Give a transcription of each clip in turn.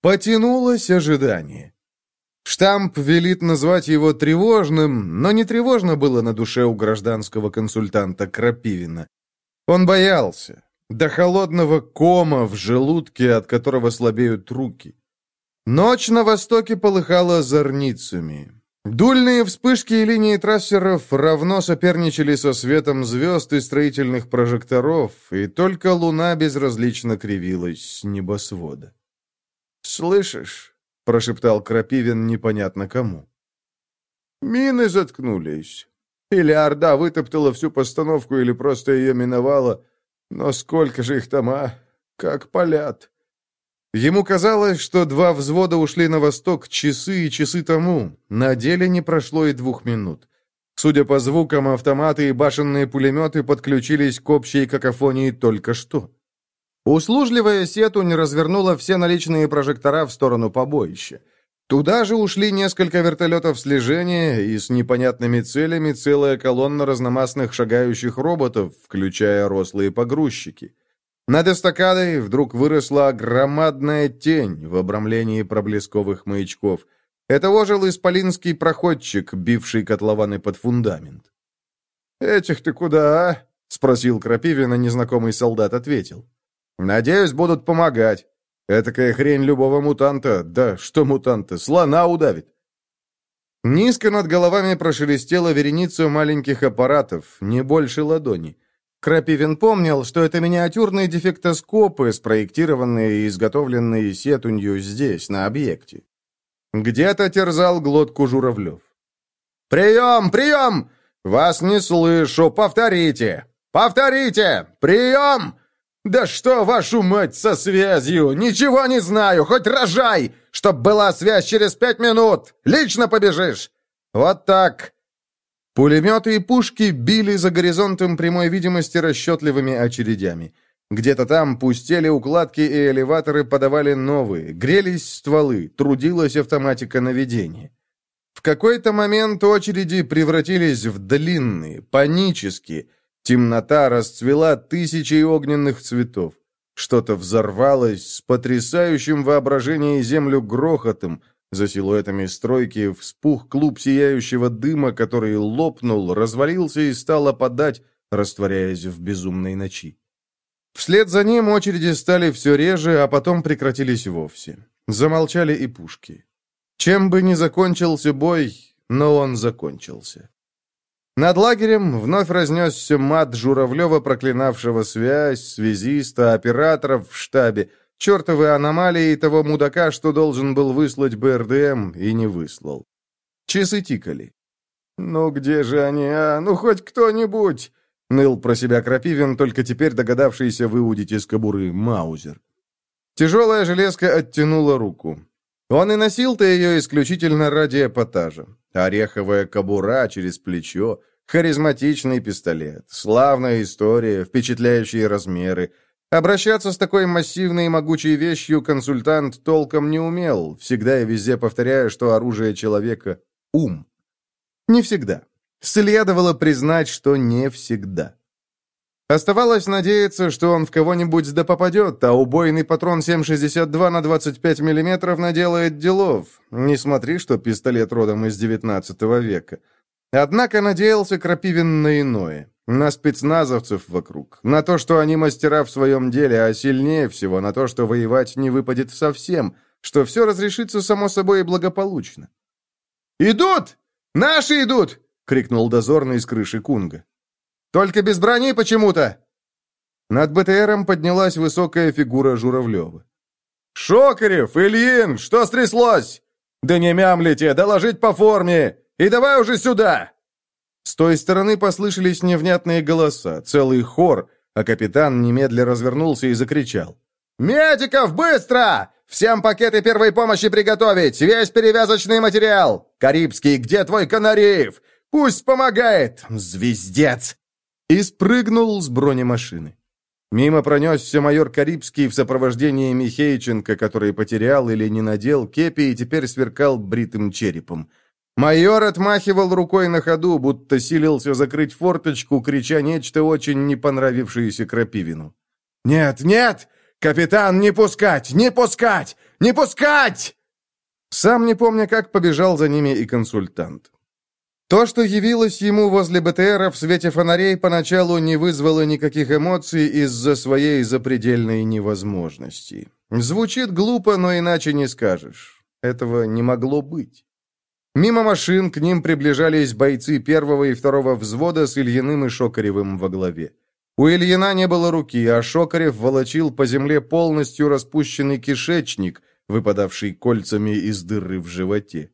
Потянулось ожидание. Штамп велит назвать его тревожным, но не тревожно было на душе у гражданского консультанта Крапивина. Он боялся. До холодного кома в желудке, от которого слабеют руки. Ночь на востоке полыхала зорницами. Дульные вспышки и линии трассеров равно соперничали со светом звезд и строительных прожекторов, и только луна безразлично кривилась с небосвода. «Слышишь?» прошептал Крапивин непонятно кому. «Мины заткнулись. Или Орда вытоптала всю постановку, или просто ее миновала. Но сколько же их там, а? Как полят!» Ему казалось, что два взвода ушли на восток часы и часы тому. На деле не прошло и двух минут. Судя по звукам, автоматы и башенные пулеметы подключились к общей какофонии только что. Услужливая Сетунь развернула все наличные прожектора в сторону побоища. Туда же ушли несколько вертолетов слежения и с непонятными целями целая колонна разномастных шагающих роботов, включая рослые погрузчики. Над эстакадой вдруг выросла громадная тень в обрамлении проблесковых маячков. Это ожил исполинский проходчик, бивший котлованы под фундамент. «Этих ты куда, а?» — спросил Крапивина, незнакомый солдат ответил. Надеюсь, будут помогать. Этакая хрень любого мутанта, да что мутанта, слона удавит. Низко над головами прошелестела вереница маленьких аппаратов, не больше ладони. Крапивин помнил, что это миниатюрные дефектоскопы, спроектированные и изготовленные сетунью здесь, на объекте. Где-то терзал глотку Журавлев. «Прием! Прием! Вас не слышу! Повторите! Повторите! Прием! «Да что, вашу мать, со связью? Ничего не знаю, хоть рожай, чтоб была связь через пять минут! Лично побежишь! Вот так!» Пулеметы и пушки били за горизонтом прямой видимости расчетливыми очередями. Где-то там пустели укладки и элеваторы подавали новые, грелись стволы, трудилась автоматика наведения. В какой-то момент очереди превратились в длинные, панические, Темнота расцвела тысячей огненных цветов. Что-то взорвалось с потрясающим воображением землю грохотом. За силуэтами стройки вспух клуб сияющего дыма, который лопнул, развалился и стал опадать, растворяясь в безумной ночи. Вслед за ним очереди стали все реже, а потом прекратились вовсе. Замолчали и пушки. Чем бы ни закончился бой, но он закончился. Над лагерем вновь разнесся мат Журавлева, проклинавшего связь, связиста, операторов в штабе, чертовы аномалии того мудака, что должен был выслать БРДМ и не выслал. Часы тикали. «Ну где же они, а? Ну хоть кто-нибудь!» Ныл про себя Крапивин, только теперь догадавшийся выудить из кобуры Маузер. Тяжелая железка оттянула руку. Он и носил-то ее исключительно ради эпатажа. Ореховая кобура через плечо, Харизматичный пистолет, славная история, впечатляющие размеры. Обращаться с такой массивной и могучей вещью консультант толком не умел, всегда и везде повторяя, что оружие человека — ум. Не всегда. Следовало признать, что не всегда. Оставалось надеяться, что он в кого-нибудь да попадет, а убойный патрон 7,62 на 25 мм наделает делов. Не смотри, что пистолет родом из 19 века. Однако надеялся Крапивин на иное. На спецназовцев вокруг. На то, что они мастера в своем деле, а сильнее всего на то, что воевать не выпадет совсем, что все разрешится само собой и благополучно. «Идут! Наши идут!» — крикнул дозорный с крыши Кунга. «Только без брони почему-то!» Над БТРом поднялась высокая фигура Журавлева. «Шокарев! Ильин! Что стряслось? Да не мямлите! Доложить по форме! И давай уже сюда!» С той стороны послышались невнятные голоса, целый хор, а капитан немедля развернулся и закричал. «Медиков, быстро! Всем пакеты первой помощи приготовить! Весь перевязочный материал! Карибский, где твой канареев? Пусть помогает! Звездец!» И спрыгнул с бронемашины. Мимо пронесся майор Карибский в сопровождении Михеиченко, который потерял или не надел кепи и теперь сверкал бритым черепом. Майор отмахивал рукой на ходу, будто силился закрыть форточку, крича нечто очень не понравившееся Крапивину. «Нет, нет! Капитан, не пускать! Не пускать! Не пускать!» Сам не помня, как побежал за ними и консультант. То, что явилось ему возле БТРа в свете фонарей, поначалу не вызвало никаких эмоций из-за своей запредельной невозможности. Звучит глупо, но иначе не скажешь. Этого не могло быть. Мимо машин к ним приближались бойцы первого и второго взвода с Ильиным и Шокаревым во главе. У Ильина не было руки, а Шокарев волочил по земле полностью распущенный кишечник, выпадавший кольцами из дыры в животе.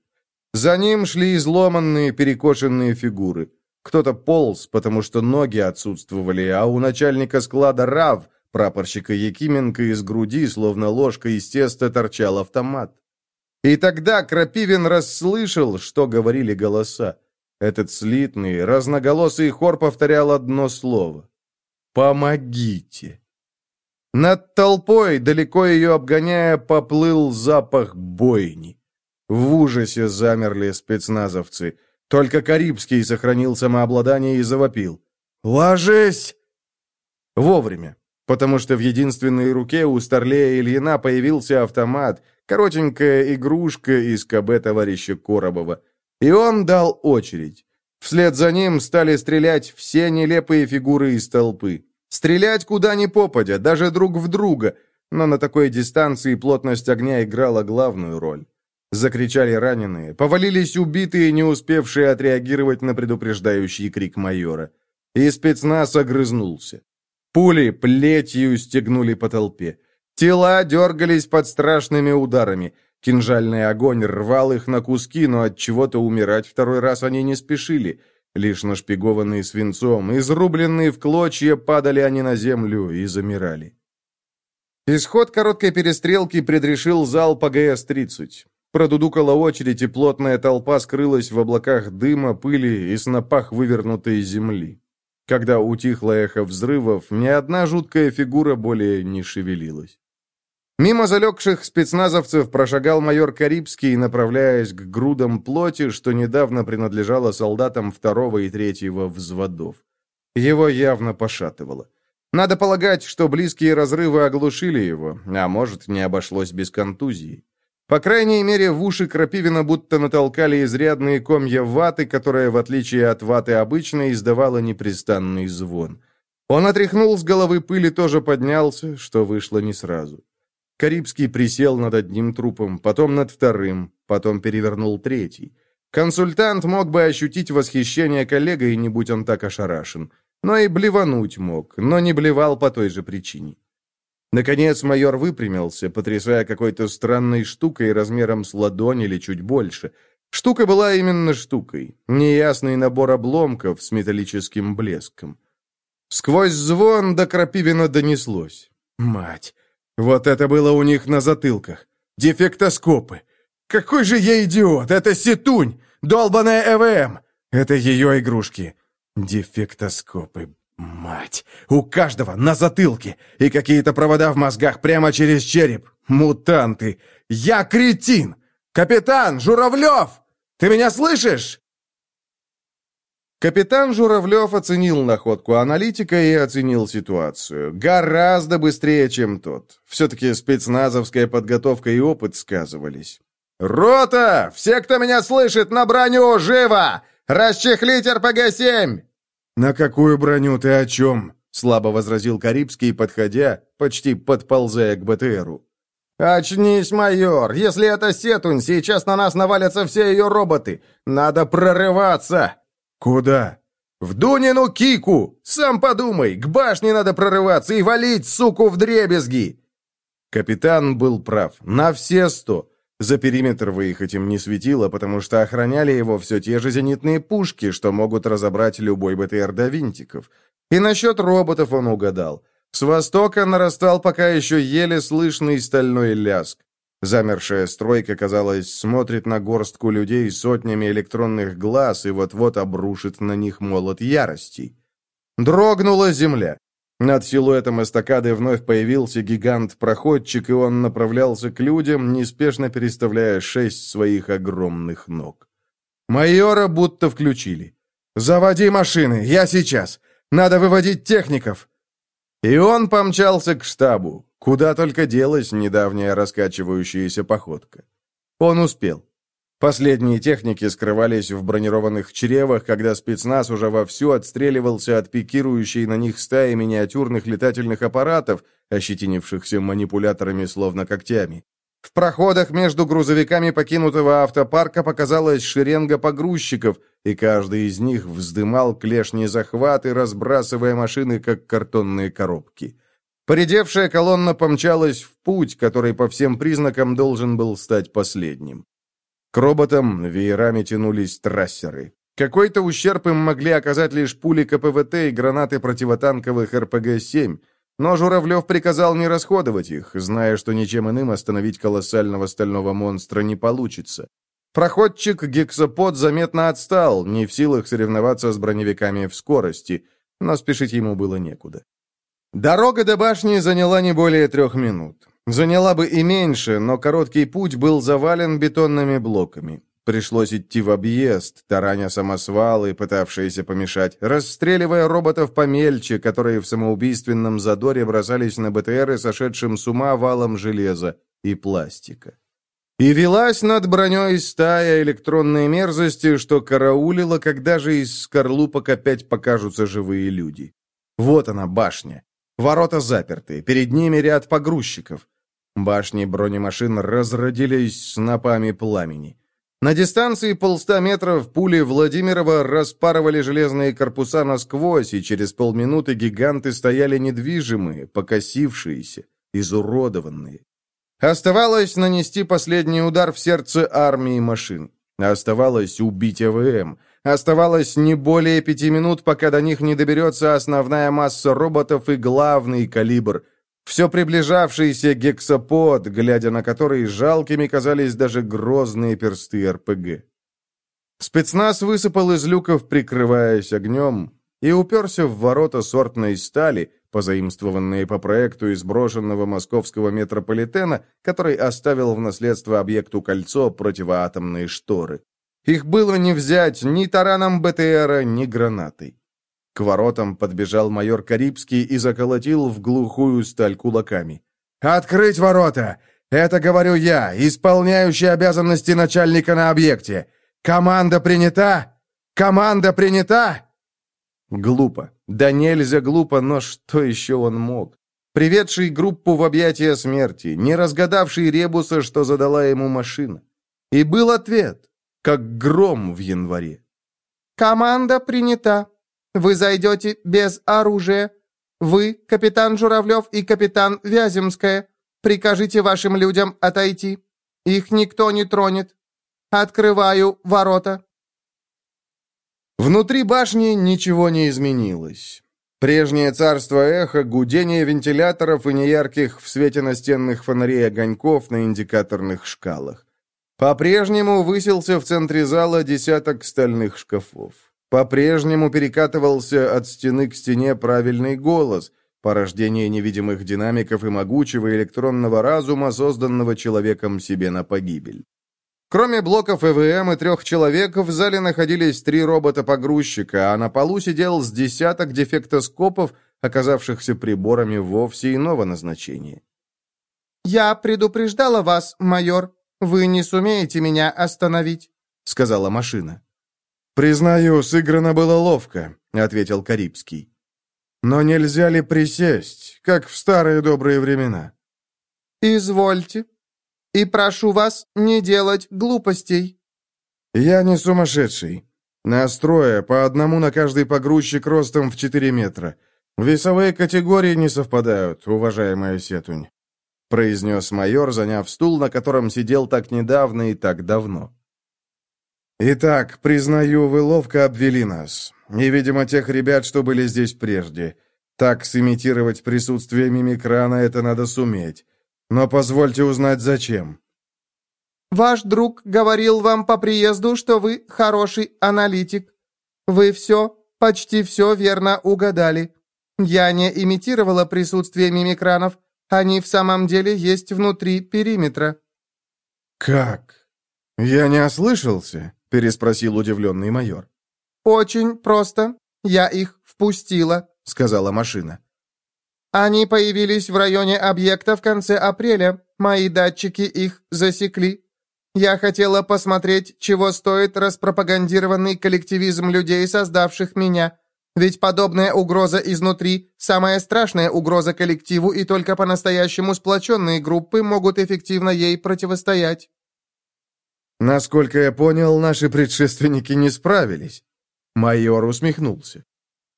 За ним шли изломанные, перекошенные фигуры. Кто-то полз, потому что ноги отсутствовали, а у начальника склада РАВ, прапорщика Якименко, из груди, словно ложка из теста, торчал автомат. И тогда Крапивин расслышал, что говорили голоса. Этот слитный, разноголосый хор повторял одно слово. «Помогите!» Над толпой, далеко ее обгоняя, поплыл запах бойни. В ужасе замерли спецназовцы. Только Карибский сохранил самообладание и завопил. «Ложись!» Вовремя, потому что в единственной руке у Старлея Ильина появился автомат, коротенькая игрушка из КБ товарища Коробова. И он дал очередь. Вслед за ним стали стрелять все нелепые фигуры из толпы. Стрелять куда ни попадя, даже друг в друга, но на такой дистанции плотность огня играла главную роль. Закричали раненые, повалились убитые, не успевшие отреагировать на предупреждающий крик майора. И спецназ огрызнулся. Пули плетью стегнули по толпе. Тела дергались под страшными ударами. Кинжальный огонь рвал их на куски, но от чего-то умирать второй раз они не спешили. Лишь нашпигованные свинцом, изрубленные в клочья, падали они на землю и замирали. Исход короткой перестрелки предрешил зал по ГС-30. Продудукала очередь, и плотная толпа скрылась в облаках дыма, пыли и снопах вывернутой земли. Когда утихло эхо взрывов, ни одна жуткая фигура более не шевелилась. Мимо залегших спецназовцев прошагал майор Карибский, направляясь к грудам плоти, что недавно принадлежало солдатам второго и третьего взводов. Его явно пошатывало. Надо полагать, что близкие разрывы оглушили его, а может, не обошлось без контузии. По крайней мере, в уши Крапивина будто натолкали изрядные комья ваты, которая, в отличие от ваты обычно, издавала непрестанный звон. Он отряхнул с головы пыли, тоже поднялся, что вышло не сразу. Карибский присел над одним трупом, потом над вторым, потом перевернул третий. Консультант мог бы ощутить восхищение коллегой, не будь он так ошарашен. Но и блевануть мог, но не блевал по той же причине. Наконец майор выпрямился, потрясая какой-то странной штукой размером с ладонь или чуть больше. Штука была именно штукой. Неясный набор обломков с металлическим блеском. Сквозь звон до Крапивина донеслось. «Мать! Вот это было у них на затылках! Дефектоскопы! Какой же я идиот! Это Ситунь! Долбаная ЭВМ! Это ее игрушки! Дефектоскопы, Мать! У каждого на затылке! И какие-то провода в мозгах прямо через череп! Мутанты! Я кретин! Капитан Журавлев! Ты меня слышишь?» Капитан Журавлев оценил находку аналитика и оценил ситуацию. Гораздо быстрее, чем тот. Все-таки спецназовская подготовка и опыт сказывались. «Рота! Все, кто меня слышит, на броню! Живо! Расчехлить РПГ-7!» «На какую броню ты о чем?» — слабо возразил Карибский, подходя, почти подползая к БТРу. «Очнись, майор! Если это Сетунь, сейчас на нас навалятся все ее роботы! Надо прорываться!» «Куда?» «В Дунину Кику! Сам подумай, к башне надо прорываться и валить, суку, в дребезги!» Капитан был прав. На все сто. За периметр выехать им не светило, потому что охраняли его все те же зенитные пушки, что могут разобрать любой БТР до винтиков. И насчет роботов он угадал. С востока нарастал пока еще еле слышный стальной ляск. Замершая стройка, казалось, смотрит на горстку людей сотнями электронных глаз и вот-вот обрушит на них молот ярости. Дрогнула земля. Над силуэтом эстакады вновь появился гигант-проходчик, и он направлялся к людям, неспешно переставляя шесть своих огромных ног. Майора будто включили. «Заводи машины! Я сейчас! Надо выводить техников!» И он помчался к штабу, Куда только делась недавняя раскачивающаяся походка. Он успел. Последние техники скрывались в бронированных чревах, когда спецназ уже вовсю отстреливался от пикирующей на них стаи миниатюрных летательных аппаратов, ощетинившихся манипуляторами словно когтями. В проходах между грузовиками покинутого автопарка показалась шеренга погрузчиков, и каждый из них вздымал клешни захваты, разбрасывая машины, как картонные коробки. Поредевшая колонна помчалась в путь, который по всем признакам должен был стать последним. К роботам веерами тянулись трассеры. Какой-то ущерб им могли оказать лишь пули КПВТ и гранаты противотанковых РПГ-7, но Журавлев приказал не расходовать их, зная, что ничем иным остановить колоссального стального монстра не получится. Проходчик гексапод заметно отстал, не в силах соревноваться с броневиками в скорости, но спешить ему было некуда. Дорога до башни заняла не более трех минут. Заняла бы и меньше, но короткий путь был завален бетонными блоками. Пришлось идти в объезд, тараня самосвалы, пытавшиеся помешать, расстреливая роботов помельче, которые в самоубийственном задоре бросались на БТРы, сошедшим с ума валом железа и пластика. И велась над броней стая электронной мерзости, что караулила, когда же из скорлупок опять покажутся живые люди. Вот она, башня. Ворота заперты, перед ними ряд погрузчиков. Башни бронемашин разродились снопами пламени. На дистанции полста метров пули Владимирова распарывали железные корпуса насквозь, и через полминуты гиганты стояли недвижимые, покосившиеся, изуродованные. Оставалось нанести последний удар в сердце армии машин. Оставалось убить АВМ. Оставалось не более пяти минут, пока до них не доберется основная масса роботов и главный калибр — все приближавшийся гексапод, глядя на который жалкими казались даже грозные персты РПГ. Спецназ высыпал из люков, прикрываясь огнем, и уперся в ворота сортной стали, позаимствованные по проекту из брошенного московского метрополитена, который оставил в наследство объекту «Кольцо» противоатомные шторы. Их было не взять ни тараном БТРа, ни гранатой. К воротам подбежал майор Карибский и заколотил в глухую сталь кулаками. «Открыть ворота! Это говорю я, исполняющий обязанности начальника на объекте! Команда принята? Команда принята?» Глупо. Да нельзя глупо, но что еще он мог? Приведший группу в объятия смерти, не разгадавший ребуса, что задала ему машина. И был ответ, как гром в январе. «Команда принята», вы зайдете без оружия. Вы, капитан Журавлев и капитан Вяземская, прикажите вашим людям отойти. Их никто не тронет. Открываю ворота». Внутри башни ничего не изменилось. Прежнее царство эхо, гудение вентиляторов и неярких в свете настенных фонарей огоньков на индикаторных шкалах. По-прежнему высился в центре зала десяток стальных шкафов. По-прежнему перекатывался от стены к стене правильный голос, порождение невидимых динамиков и могучего электронного разума, созданного человеком себе на погибель. Кроме блоков ЭВМ и трех человек, в зале находились три робота-погрузчика, а на полу сидел с десяток дефектоскопов, оказавшихся приборами вовсе иного назначения. «Я предупреждала вас, майор. Вы не сумеете меня остановить», — сказала машина. «Признаю, сыграно было ловко», — ответил Карибский. «Но нельзя ли присесть, как в старые добрые времена?» «Извольте. И прошу вас не делать глупостей». «Я не сумасшедший. Настроя по одному на каждый погрузчик ростом в 4 метра. Весовые категории не совпадают, уважаемая Сетунь», произнес майор, заняв стул, на котором сидел так недавно и так давно. «Итак, признаю, вы ловко обвели нас. И, видимо, тех ребят, что были здесь прежде. Так сымитировать присутствие мимикрана это надо суметь. Но позвольте узнать, зачем». «Ваш друг говорил вам по приезду, что вы хороший аналитик. Вы все, почти все верно угадали. Я не имитировала присутствие мимикранов. Они в самом деле есть внутри периметра». «Как? Я не ослышался?» переспросил удивленный майор. «Очень просто. Я их впустила», — сказала машина. Они появились в районе объекта в конце апреля. Мои датчики их засекли. Я хотела посмотреть, чего стоит распропагандированный коллективизм людей, создавших меня. Ведь подобная угроза изнутри – самая страшная угроза коллективу, и только по-настоящему сплоченные группы могут эффективно ей противостоять. Насколько я понял, наши предшественники не справились. Майор усмехнулся.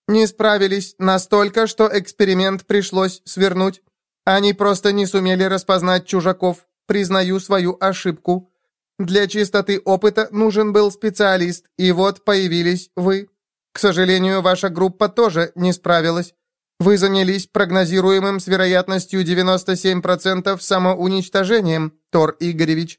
Не справились настолько, что эксперимент пришлось свернуть. Они просто не сумели распознать чужаков. Признаю свою ошибку. Для чистоты опыта нужен был специалист, и вот появились вы. К сожалению, ваша группа тоже не справилась. Вы занялись прогнозируемым с вероятностью 97% самоуничтожением, Тор Игоревич.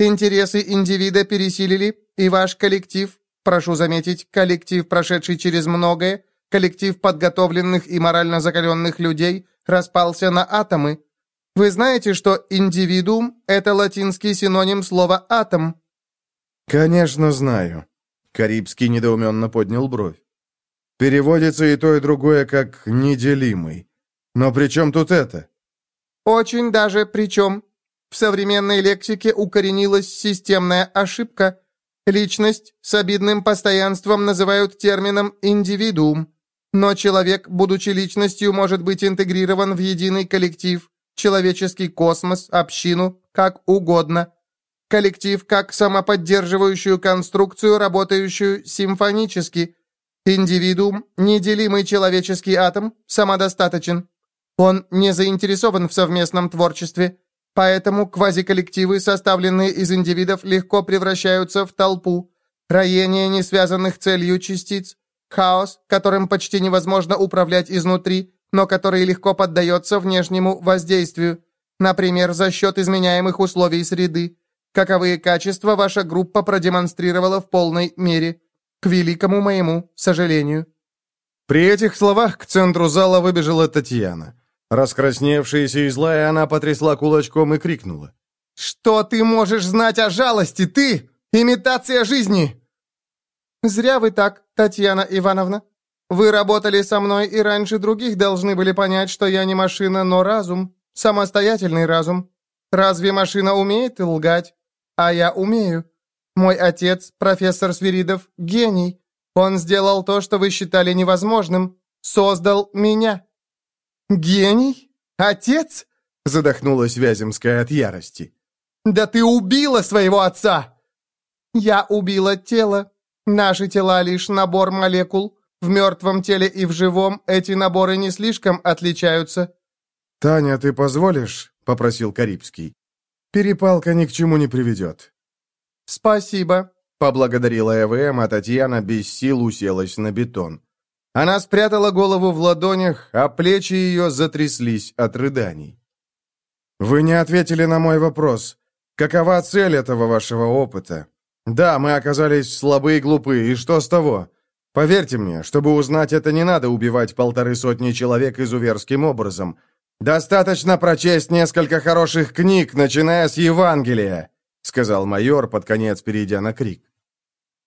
Интересы индивида пересилили, и ваш коллектив, прошу заметить, коллектив, прошедший через многое, коллектив подготовленных и морально закаленных людей, распался на атомы. Вы знаете, что индивидуум – это латинский синоним слова «атом»? «Конечно знаю», — Карибский недоуменно поднял бровь. «Переводится и то, и другое как «неделимый». Но при чем тут это?» «Очень даже при чем. В современной лексике укоренилась системная ошибка. Личность с обидным постоянством называют термином «индивидуум». Но человек, будучи личностью, может быть интегрирован в единый коллектив, человеческий космос, общину, как угодно. Коллектив как самоподдерживающую конструкцию, работающую симфонически. Индивидуум, неделимый человеческий атом, самодостаточен. Он не заинтересован в совместном творчестве. Поэтому квазиколлективы, составленные из индивидов, легко превращаются в толпу, роение несвязанных целью частиц, хаос, которым почти невозможно управлять изнутри, но который легко поддается внешнему воздействию, например, за счет изменяемых условий среды. Каковые качества ваша группа продемонстрировала в полной мере, к великому моему сожалению. При этих словах к центру зала выбежала Татьяна. Раскрасневшаяся и злая, она потрясла кулачком и крикнула. «Что ты можешь знать о жалости, ты? Имитация жизни!» «Зря вы так, Татьяна Ивановна. Вы работали со мной и раньше других должны были понять, что я не машина, но разум, самостоятельный разум. Разве машина умеет лгать? А я умею. Мой отец, профессор Свиридов, гений. Он сделал то, что вы считали невозможным. Создал меня. «Гений? Отец?» — задохнулась Вяземская от ярости. «Да ты убила своего отца!» «Я убила тело. Наши тела лишь набор молекул. В мертвом теле и в живом эти наборы не слишком отличаются». «Таня, ты позволишь?» — попросил Карибский. «Перепалка ни к чему не приведет». «Спасибо», — поблагодарила ЭВМ, а Татьяна без сил уселась на бетон. Она спрятала голову в ладонях, а плечи ее затряслись от рыданий. «Вы не ответили на мой вопрос. Какова цель этого вашего опыта? Да, мы оказались слабы и глупы, и что с того? Поверьте мне, чтобы узнать это, не надо убивать полторы сотни человек изуверским образом. Достаточно прочесть несколько хороших книг, начиная с Евангелия», сказал майор, под конец перейдя на крик.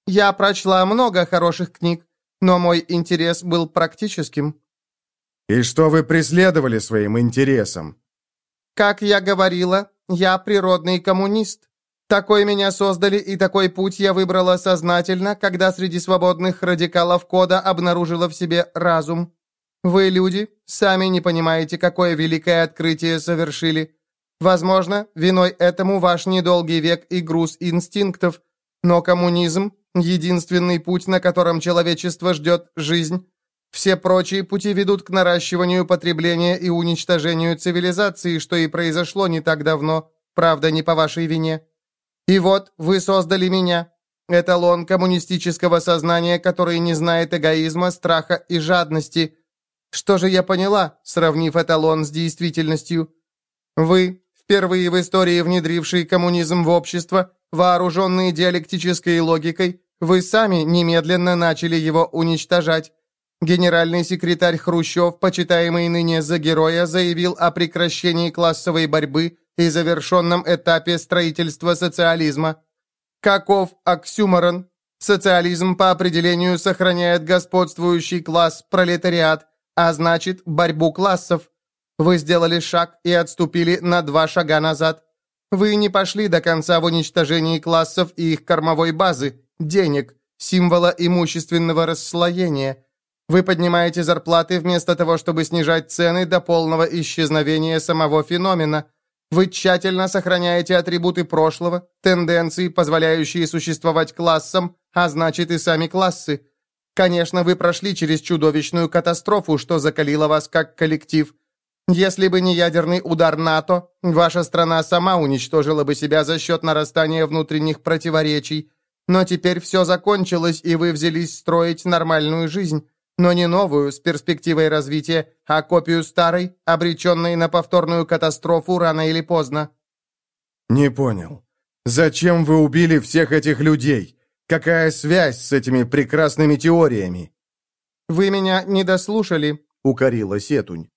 «Я прочла много хороших книг но мой интерес был практическим». «И что вы преследовали своим интересом?» «Как я говорила, я природный коммунист. Такой меня создали, и такой путь я выбрала сознательно, когда среди свободных радикалов кода обнаружила в себе разум. Вы, люди, сами не понимаете, какое великое открытие совершили. Возможно, виной этому ваш недолгий век и груз инстинктов, но коммунизм единственный путь, на котором человечество ждет жизнь. Все прочие пути ведут к наращиванию потребления и уничтожению цивилизации, что и произошло не так давно, правда, не по вашей вине. И вот вы создали меня, эталон коммунистического сознания, который не знает эгоизма, страха и жадности. Что же я поняла, сравнив эталон с действительностью? Вы, впервые в истории внедривший коммунизм в общество, вооруженные диалектической логикой, вы сами немедленно начали его уничтожать. Генеральный секретарь Хрущев, почитаемый ныне за героя, заявил о прекращении классовой борьбы и завершенном этапе строительства социализма. Каков оксюморон? Социализм по определению сохраняет господствующий класс пролетариат, а значит борьбу классов. Вы сделали шаг и отступили на два шага назад. Вы не пошли до конца в уничтожении классов и их кормовой базы, денег, символа имущественного расслоения. Вы поднимаете зарплаты вместо того, чтобы снижать цены до полного исчезновения самого феномена. Вы тщательно сохраняете атрибуты прошлого, тенденции, позволяющие существовать классам, а значит и сами классы. Конечно, вы прошли через чудовищную катастрофу, что закалило вас как коллектив. Если бы не ядерный удар НАТО, ваша страна сама уничтожила бы себя за счет нарастания внутренних противоречий. Но теперь все закончилось, и вы взялись строить нормальную жизнь. Но не новую, с перспективой развития, а копию старой, обреченной на повторную катастрофу рано или поздно. «Не понял. Зачем вы убили всех этих людей? Какая связь с этими прекрасными теориями?» «Вы меня не дослушали», — укорила Сетунь.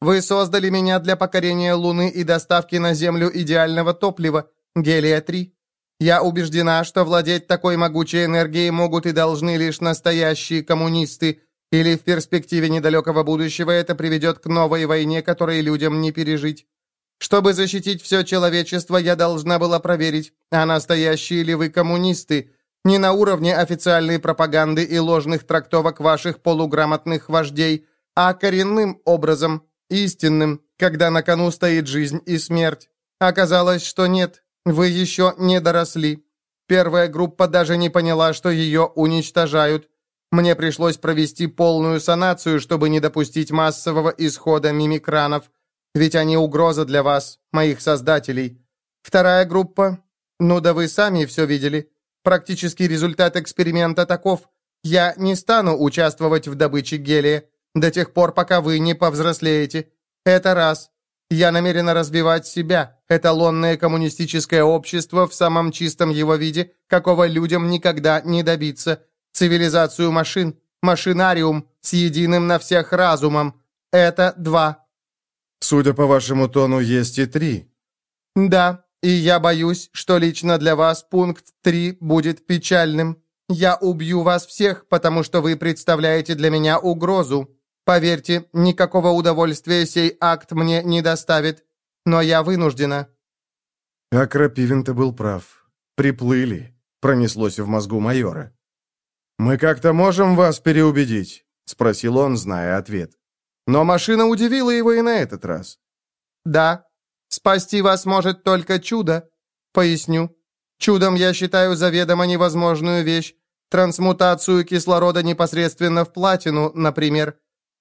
Вы создали меня для покорения Луны и доставки на Землю идеального топлива, гелия-3. Я убеждена, что владеть такой могучей энергией могут и должны лишь настоящие коммунисты, или в перспективе недалекого будущего это приведет к новой войне, которой людям не пережить. Чтобы защитить все человечество, я должна была проверить, а настоящие ли вы коммунисты, не на уровне официальной пропаганды и ложных трактовок ваших полуграмотных вождей, а коренным образом, истинным, когда на кону стоит жизнь и смерть. Оказалось, что нет, вы еще не доросли. Первая группа даже не поняла, что ее уничтожают. Мне пришлось провести полную санацию, чтобы не допустить массового исхода мимикранов, ведь они угроза для вас, моих создателей. Вторая группа... Ну да вы сами все видели. Практический результат эксперимента таков. Я не стану участвовать в добыче гелия до тех пор, пока вы не повзрослеете. Это раз. Я намерена развивать себя, эталонное коммунистическое общество в самом чистом его виде, какого людям никогда не добиться. Цивилизацию машин, машинариум с единым на всех разумом. Это два. Судя по вашему тону, есть и три. Да, и я боюсь, что лично для вас пункт три будет печальным. Я убью вас всех, потому что вы представляете для меня угрозу. Поверьте, никакого удовольствия сей акт мне не доставит, но я вынуждена». А Крапивин-то был прав. Приплыли, пронеслось в мозгу майора. «Мы как-то можем вас переубедить?» — спросил он, зная ответ. Но машина удивила его и на этот раз. «Да, спасти вас может только чудо. Поясню. Чудом я считаю заведомо невозможную вещь. Трансмутацию кислорода непосредственно в платину, например.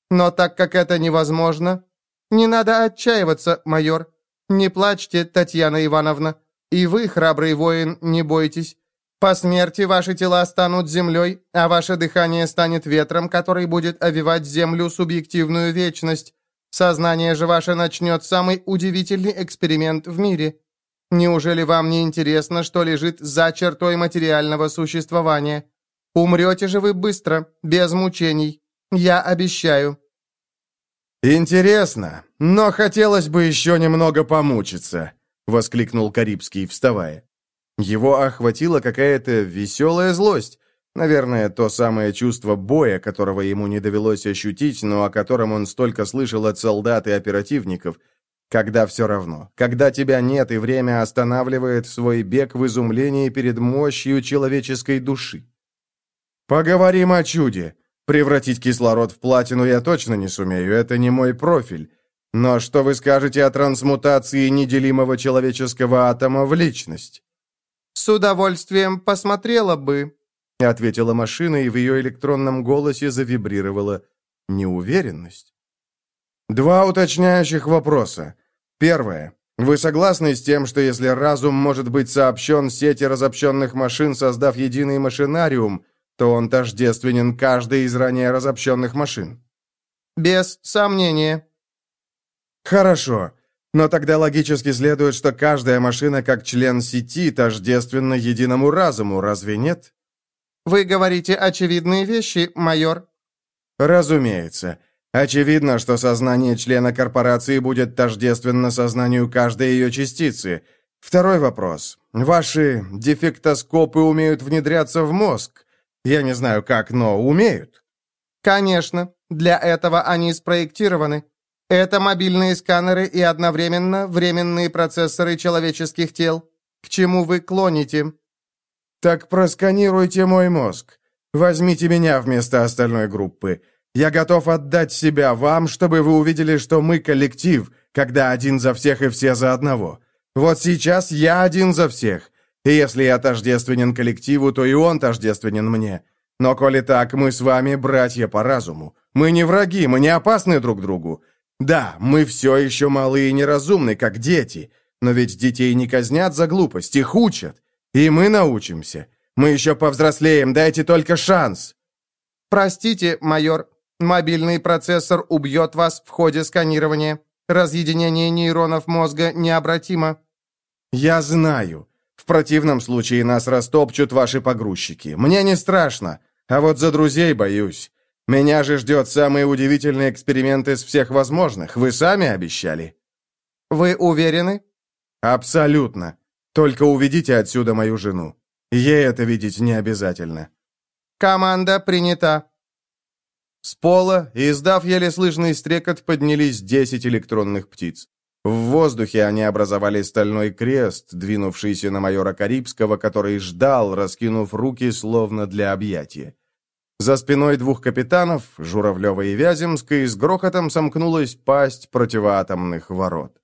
Но так как это невозможно... Не надо отчаиваться, майор. Не плачьте, Татьяна Ивановна. И вы, храбрый воин, не бойтесь. По смерти ваши тела станут землей, а ваше дыхание станет ветром, который будет овивать землю субъективную вечность. Сознание же ваше начнет самый удивительный эксперимент в мире. Неужели вам не интересно, что лежит за чертой материального существования? Умрете же вы быстро, без мучений. Я обещаю». «Интересно, но хотелось бы еще немного помучиться», — воскликнул Карибский, вставая. Его охватила какая-то веселая злость, наверное, то самое чувство боя, которого ему не довелось ощутить, но о котором он столько слышал от солдат и оперативников, когда все равно, когда тебя нет и время останавливает свой бег в изумлении перед мощью человеческой души. «Поговорим о чуде», Превратить кислород в платину я точно не сумею, это не мой профиль. Но что вы скажете о трансмутации неделимого человеческого атома в личность? «С удовольствием посмотрела бы», — ответила машина, и в ее электронном голосе завибрировала неуверенность. Два уточняющих вопроса. Первое. Вы согласны с тем, что если разум может быть сообщен сети разобщенных машин, создав единый машинариум, то он тождественен каждой из ранее разобщенных машин. Без сомнения. Хорошо. Но тогда логически следует, что каждая машина как член сети тождественна единому разуму, разве нет? Вы говорите очевидные вещи, майор. Разумеется. Очевидно, что сознание члена корпорации будет тождественно сознанию каждой ее частицы. Второй вопрос. Ваши дефектоскопы умеют внедряться в мозг. Я не знаю как, но умеют. Конечно, для этого они спроектированы. Это мобильные сканеры и одновременно временные процессоры человеческих тел. К чему вы клоните?» «Так просканируйте мой мозг. Возьмите меня вместо остальной группы. Я готов отдать себя вам, чтобы вы увидели, что мы коллектив, когда один за всех и все за одного. Вот сейчас я один за всех. И если я тождественен коллективу, то и он тождественен мне. Но коли так, мы с вами братья по разуму. Мы не враги, мы не опасны друг другу. Да, мы все еще малые и неразумны, как дети. Но ведь детей не казнят за глупость, их учат. И мы научимся. Мы еще повзрослеем, дайте только шанс. Простите, майор, Мобильный процессор убьет вас в ходе сканирования. Разъединение нейронов мозга необратимо». «Я знаю. В противном случае нас растопчут ваши погрузчики. Мне не страшно, а вот за друзей боюсь. Меня же ждет самый удивительный эксперимент из всех возможных. Вы сами обещали». «Вы уверены?» «Абсолютно. Только уведите отсюда мою жену. Ей это видеть не обязательно». «Команда принята». С пола, издав еле слышный стрекот, поднялись десять электронных птиц. В воздухе они образовали стальной крест, двинувшийся на майора Карибского, который ждал, раскинув руки, словно для объятия. За спиной двух капитанов, Журавлева и Вяземской, с грохотом сомкнулась пасть противоатомных ворот.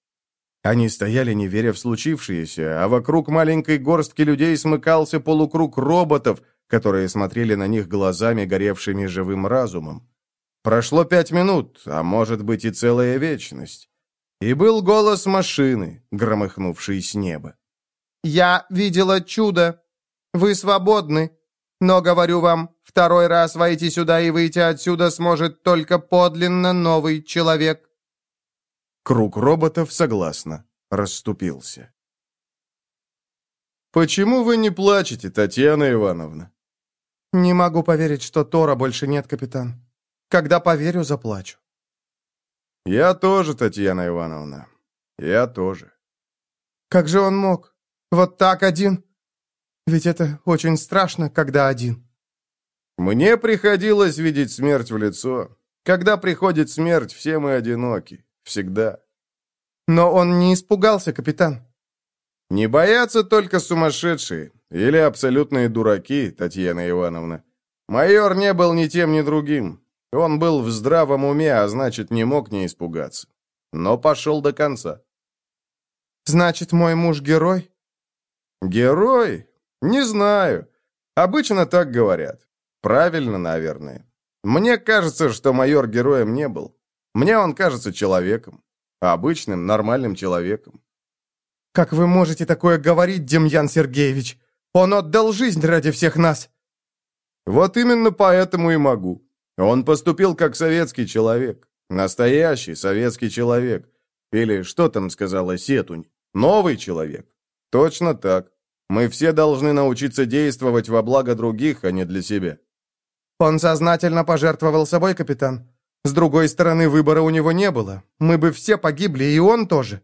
Они стояли, не веря в случившееся, а вокруг маленькой горстки людей смыкался полукруг роботов, которые смотрели на них глазами, горевшими живым разумом. Прошло пять минут, а может быть и целая вечность. И был голос машины, громыхнувший с неба. «Я видела чудо. Вы свободны. Но, говорю вам, второй раз войти сюда и выйти отсюда сможет только подлинно новый человек». Круг роботов согласно расступился. «Почему вы не плачете, Татьяна Ивановна?» «Не могу поверить, что Тора больше нет, капитан. Когда поверю, заплачу. Я тоже, Татьяна Ивановна. Я тоже. Как же он мог? Вот так один? Ведь это очень страшно, когда один. Мне приходилось видеть смерть в лицо. Когда приходит смерть, все мы одиноки. Всегда. Но он не испугался, капитан. Не боятся только сумасшедшие или абсолютные дураки, Татьяна Ивановна. Майор не был ни тем, ни другим. Он был в здравом уме, а значит, не мог не испугаться. Но пошел до конца. «Значит, мой муж герой?» «Герой? Не знаю. Обычно так говорят. Правильно, наверное. Мне кажется, что майор героем не был. Мне он кажется человеком. Обычным, нормальным человеком». «Как вы можете такое говорить, Демьян Сергеевич? Он отдал жизнь ради всех нас!» «Вот именно поэтому и могу. Он поступил как советский человек. Настоящий советский человек. Или что там сказала Сетунь? Новый человек. Точно так. Мы все должны научиться действовать во благо других, а не для себя. Он сознательно пожертвовал собой, капитан. С другой стороны, выбора у него не было. Мы бы все погибли, и он тоже.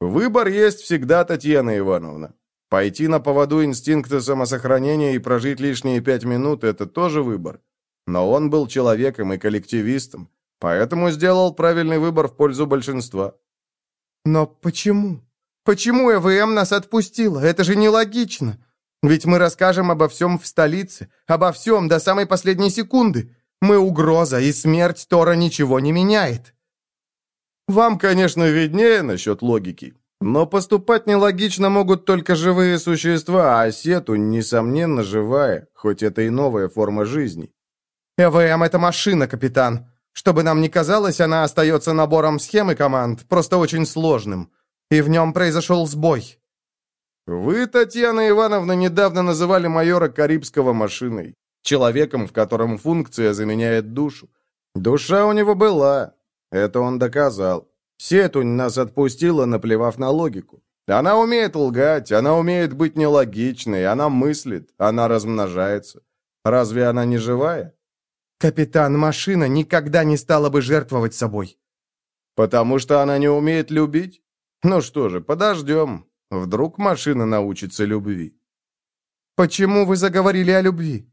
Выбор есть всегда, Татьяна Ивановна. Пойти на поводу инстинкта самосохранения и прожить лишние пять минут – это тоже выбор. Но он был человеком и коллективистом, поэтому сделал правильный выбор в пользу большинства. Но почему? Почему ЭВМ нас отпустила? Это же нелогично. Ведь мы расскажем обо всем в столице, обо всем до самой последней секунды. Мы угроза, и смерть Тора ничего не меняет. Вам, конечно, виднее насчет логики, но поступать нелогично могут только живые существа, а Сету, несомненно, живая, хоть это и новая форма жизни. ЭВМ — это машина, капитан. Чтобы нам не казалось, она остается набором схем и команд, просто очень сложным. И в нем произошел сбой. Вы, Татьяна Ивановна, недавно называли майора Карибского машиной. Человеком, в котором функция заменяет душу. Душа у него была. Это он доказал. Сетунь нас отпустила, наплевав на логику. Она умеет лгать, она умеет быть нелогичной, она мыслит, она размножается. Разве она не живая? Капитан, машина никогда не стала бы жертвовать собой. Потому что она не умеет любить? Ну что же, подождем. Вдруг машина научится любви. Почему вы заговорили о любви?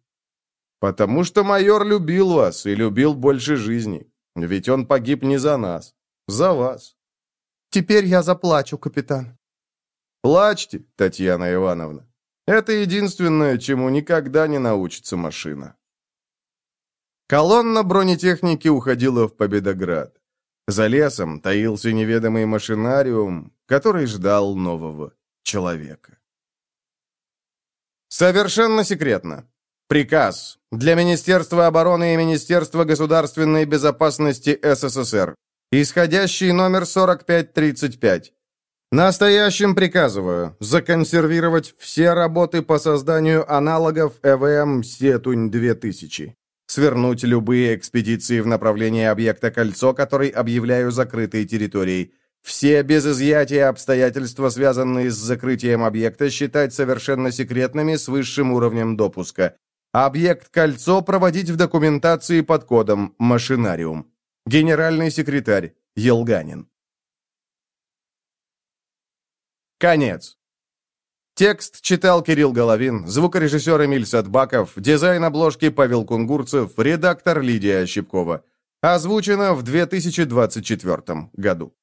Потому что майор любил вас и любил больше жизни. Ведь он погиб не за нас. За вас. Теперь я заплачу, капитан. Плачьте, Татьяна Ивановна. Это единственное, чему никогда не научится машина. Колонна бронетехники уходила в Победоград. За лесом таился неведомый машинариум, который ждал нового человека. Совершенно секретно. Приказ для Министерства обороны и Министерства государственной безопасности СССР. Исходящий номер 4535. Настоящим приказываю законсервировать все работы по созданию аналогов ЭВМ «Сетунь-2000». Свернуть любые экспедиции в направлении объекта «Кольцо», который объявляю закрытой территорией. Все без изъятия обстоятельства, связанные с закрытием объекта, считать совершенно секретными с высшим уровнем допуска. Объект «Кольцо» проводить в документации под кодом «Машинариум». Генеральный секретарь Елганин. Конец. Текст читал Кирилл Головин, звукорежиссер Эмиль Садбаков, дизайн обложки Павел Кунгурцев, редактор Лидия Щипкова. Озвучено в 2024 году.